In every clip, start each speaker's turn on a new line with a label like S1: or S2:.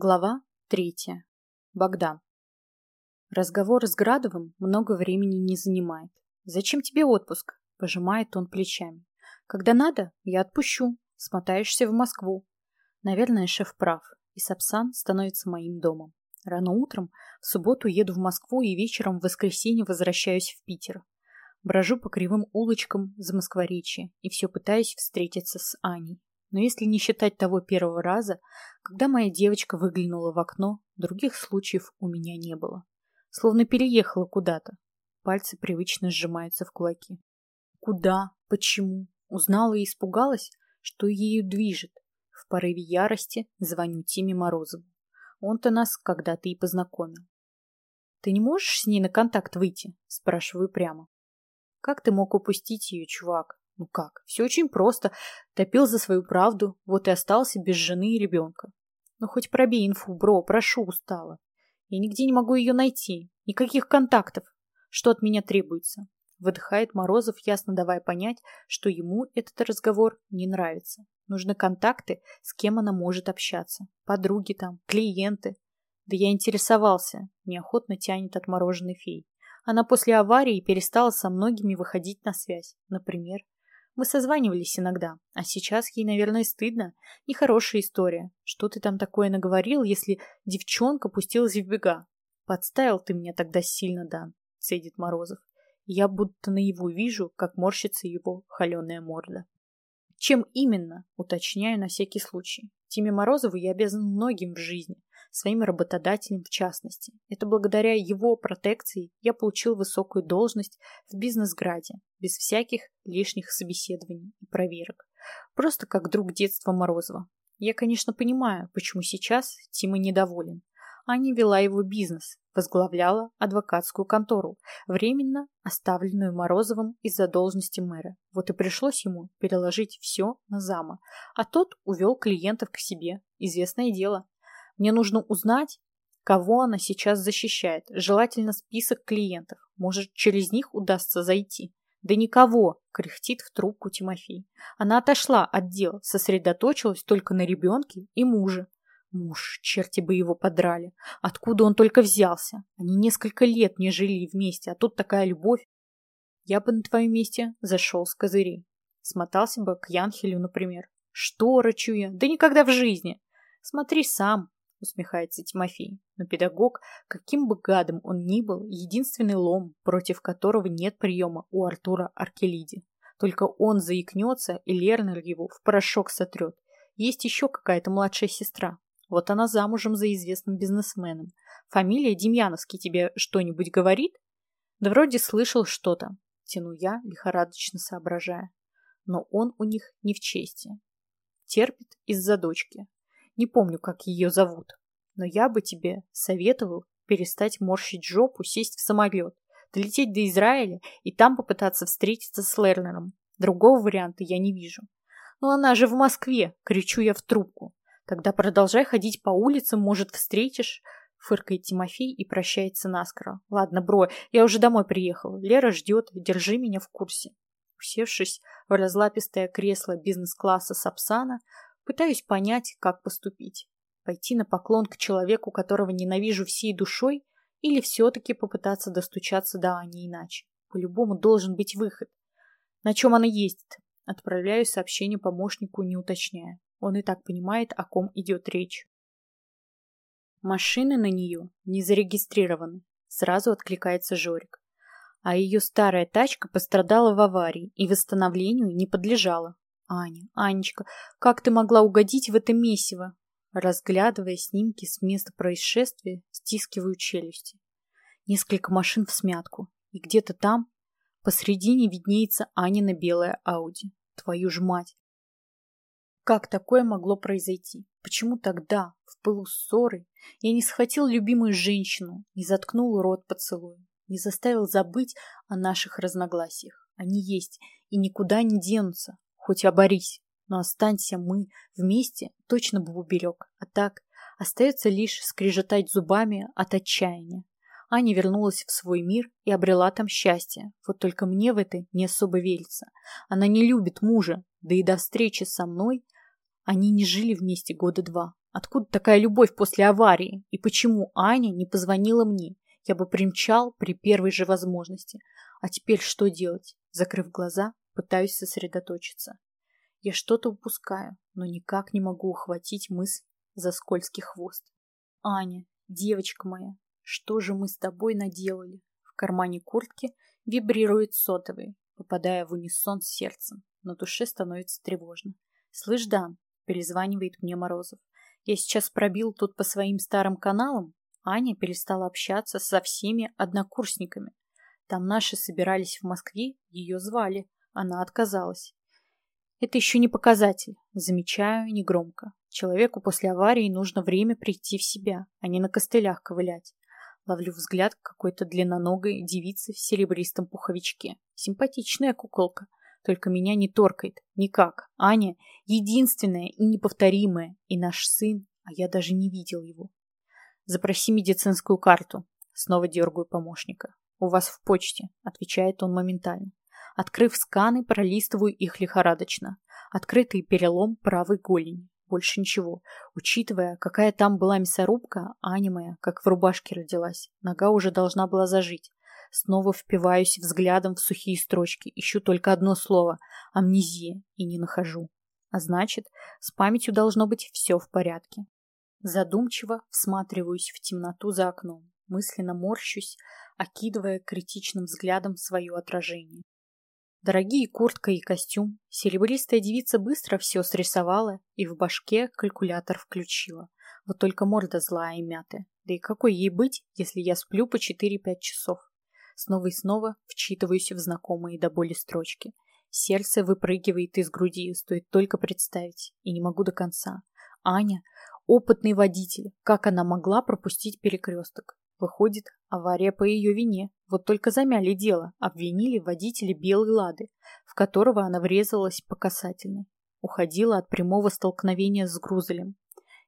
S1: Глава третья. Богдан. Разговор с Градовым много времени не занимает. «Зачем тебе отпуск?» – пожимает он плечами. «Когда надо, я отпущу. Смотаешься в Москву». Наверное, шеф прав, и Сапсан становится моим домом. Рано утром в субботу еду в Москву и вечером в воскресенье возвращаюсь в Питер. Брожу по кривым улочкам за Москворечье и все пытаюсь встретиться с Аней. Но если не считать того первого раза, когда моя девочка выглянула в окно, других случаев у меня не было. Словно переехала куда-то. Пальцы привычно сжимаются в кулаки. Куда? Почему? Узнала и испугалась, что ею движет. В порыве ярости звоню Тиме Морозову. Он-то нас когда-то и познакомил. «Ты не можешь с ней на контакт выйти?» – спрашиваю прямо. «Как ты мог упустить ее, чувак? Ну как? Все очень просто. Топил за свою правду, вот и остался без жены и ребенка. Ну хоть пробей инфу, бро, прошу, устала. Я нигде не могу ее найти. Никаких контактов. Что от меня требуется? Выдыхает Морозов, ясно давая понять, что ему этот разговор не нравится. Нужны контакты, с кем она может общаться. Подруги там, клиенты. Да я интересовался. Неохотно тянет отмороженный фей. Она после аварии перестала со многими выходить на связь. Например, мы созванивались иногда, а сейчас ей, наверное, стыдно. Нехорошая история. Что ты там такое наговорил, если девчонка пустилась в бега? Подставил ты меня тогда сильно, Дан, цедит Морозов. Я будто наяву вижу, как морщится его холеная морда. Чем именно, уточняю на всякий случай. Тиме Морозову я обязан многим в жизни, своим работодателем в частности. Это благодаря его протекции я получил высокую должность в бизнес-граде, без всяких лишних собеседований и проверок. Просто как друг детства Морозова. Я, конечно, понимаю, почему сейчас Тима недоволен. Аня вела его бизнес, возглавляла адвокатскую контору, временно оставленную Морозовым из-за должности мэра. Вот и пришлось ему переложить все на зама, а тот увел клиентов к себе. Известное дело. Мне нужно узнать, кого она сейчас защищает. Желательно список клиентов. Может, через них удастся зайти. Да никого, кряхтит в трубку Тимофей. Она отошла от дел, сосредоточилась только на ребенке и муже. Муж, черти бы его подрали. Откуда он только взялся? Они несколько лет не жили вместе, а тут такая любовь. Я бы на твоем месте зашел с козырей. Смотался бы к Янхелю, например. Что, рычу я? Да никогда в жизни. Смотри сам, усмехается Тимофей. Но педагог, каким бы гадом он ни был, единственный лом, против которого нет приема у Артура Аркелиди. Только он заикнется, и Лернер его в порошок сотрет. Есть еще какая-то младшая сестра. Вот она замужем за известным бизнесменом. Фамилия Демьяновский тебе что-нибудь говорит? Да вроде слышал что-то. Тяну я, лихорадочно соображая. Но он у них не в чести. Терпит из-за дочки. Не помню, как ее зовут. Но я бы тебе советовал перестать морщить жопу, сесть в самолет, долететь до Израиля и там попытаться встретиться с Лернером. Другого варианта я не вижу. Но она же в Москве, кричу я в трубку. Тогда продолжай ходить по улицам, может, встретишь. Фыркает Тимофей и прощается наскоро. Ладно, бро, я уже домой приехал. Лера ждет, держи меня в курсе. Усевшись в разлапистое кресло бизнес-класса Сапсана, Пытаюсь понять, как поступить. Пойти на поклон к человеку, которого ненавижу всей душой, или все-таки попытаться достучаться до Ани иначе. По-любому должен быть выход. На чем она ездит? Отправляю сообщение помощнику, не уточняя. Он и так понимает, о ком идет речь. Машины на нее не зарегистрированы. Сразу откликается Жорик. А ее старая тачка пострадала в аварии и восстановлению не подлежала. Аня, Анечка, как ты могла угодить в это месиво? Разглядывая снимки с места происшествия, стискиваю челюсти. Несколько машин в смятку, и где-то там посредине виднеется Анина белая Ауди. Твою ж мать! Как такое могло произойти? Почему тогда, в пылу ссоры, я не схватил любимую женщину, не заткнул рот поцелуем, не заставил забыть о наших разногласиях? Они есть и никуда не денутся, хоть оборись, но останься мы вместе, точно бы уберег. А так остается лишь скрежетать зубами от отчаяния. Аня вернулась в свой мир и обрела там счастье. Вот только мне в это не особо верится. Она не любит мужа, да и до встречи со мной они не жили вместе года два. Откуда такая любовь после аварии? И почему Аня не позвонила мне? Я бы примчал при первой же возможности. А теперь что делать? Закрыв глаза, пытаюсь сосредоточиться. Я что-то упускаю, но никак не могу ухватить мысль за скользкий хвост. Аня, девочка моя, что же мы с тобой наделали? В кармане куртки вибрирует сотовый, попадая в унисон с сердцем. На душе становится тревожно. «Слышь, Дан», — перезванивает мне Морозов, «я сейчас пробил тут по своим старым каналам». Аня перестала общаться со всеми однокурсниками. Там наши собирались в Москве, ее звали. Она отказалась. Это еще не показатель, замечаю негромко. Человеку после аварии нужно время прийти в себя, а не на костылях ковылять. Ловлю взгляд какой-то длинноногой девицы в серебристом пуховичке. Симпатичная куколка. Только меня не торкает. Никак. Аня единственная и неповторимая. И наш сын, а я даже не видел его. Запроси медицинскую карту. Снова дергаю помощника. У вас в почте, отвечает он моментально. Открыв сканы, пролистываю их лихорадочно. Открытый перелом правой голени. Больше ничего. Учитывая, какая там была мясорубка, Аня моя, как в рубашке родилась. Нога уже должна была зажить. Снова впиваюсь взглядом в сухие строчки. Ищу только одно слово – амнезия, и не нахожу. А значит, с памятью должно быть все в порядке. Задумчиво всматриваюсь в темноту за окном. Мысленно морщусь, окидывая критичным взглядом свое отражение. Дорогие куртка и костюм. Серебристая девица быстро все срисовала и в башке калькулятор включила. Вот только морда злая и мятая. Да и какой ей быть, если я сплю по 4-5 часов? Снова и снова вчитываюсь в знакомые до боли строчки. Сердце выпрыгивает из груди, стоит только представить. И не могу до конца. Аня – опытный водитель. Как она могла пропустить перекресток? Выходит, авария по ее вине. Вот только замяли дело, обвинили водителя белой лады, в которого она врезалась по касательной. Уходила от прямого столкновения с грузелем.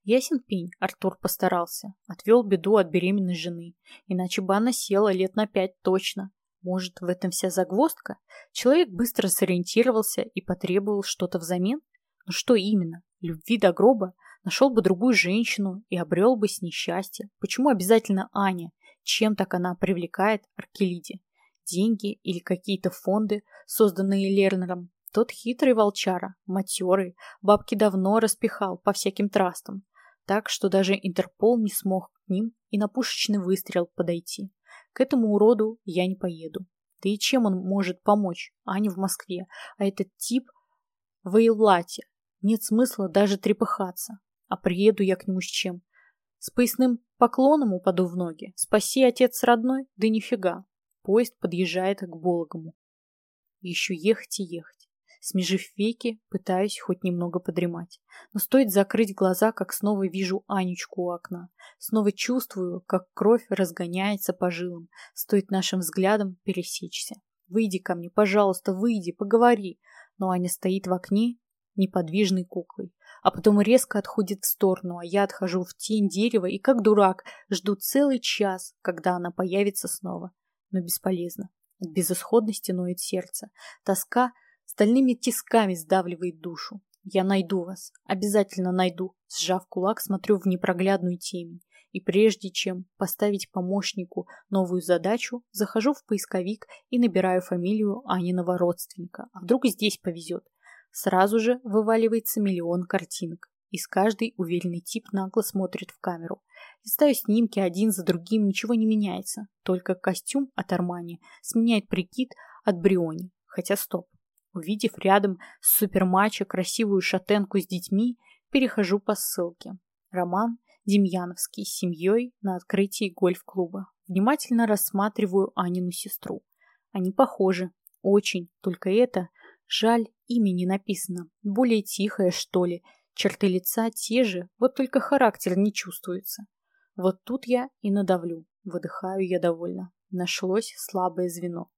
S1: Ясен пень, Артур постарался. Отвел беду от беременной жены. Иначе бы она села лет на пять точно. Может, в этом вся загвоздка? Человек быстро сориентировался и потребовал что-то взамен? Но что именно? Любви до гроба? Нашел бы другую женщину и обрел бы с ней счастье. Почему обязательно Аня? Чем так она привлекает Аркелиде? Деньги или какие-то фонды, созданные Лернером? Тот хитрый волчара, матерый, бабки давно распихал по всяким трастам, так что даже Интерпол не смог к ним и на пушечный выстрел подойти. К этому уроду я не поеду. Да и чем он может помочь? Аня в Москве, а этот тип в Эйлате. Нет смысла даже трепыхаться. А приеду я к нему с чем? С поясным поклоном упаду в ноги. Спаси, отец родной? Да нифига. Поезд подъезжает к Бологому. Еще ехать и ехать. Смежив веки, пытаюсь хоть немного подремать. Но стоит закрыть глаза, как снова вижу Анечку у окна. Снова чувствую, как кровь разгоняется по жилам. Стоит нашим взглядом пересечься. Выйди ко мне, пожалуйста, выйди, поговори. Но Аня стоит в окне неподвижной куклой а потом резко отходит в сторону, а я отхожу в тень дерева и, как дурак, жду целый час, когда она появится снова. Но бесполезно. От безысходности ноет сердце. Тоска стальными тисками сдавливает душу. Я найду вас. Обязательно найду. Сжав кулак, смотрю в непроглядную темень. И прежде чем поставить помощнику новую задачу, захожу в поисковик и набираю фамилию Аниного родственника. А вдруг здесь повезет? Сразу же вываливается миллион картинок. Из каждой уверенный тип нагло смотрит в камеру. Листаю снимки один за другим, ничего не меняется. Только костюм от Армани сменяет прикид от Бриони. Хотя стоп. Увидев рядом с суперматча красивую шатенку с детьми, перехожу по ссылке. Роман Демьяновский с семьей на открытии гольф-клуба. Внимательно рассматриваю Анину сестру. Они похожи. Очень. Только это Жаль, имя не написано. Более тихое, что ли. Черты лица те же, вот только характер не чувствуется. Вот тут я и надавлю. Выдыхаю я довольно. Нашлось слабое звено.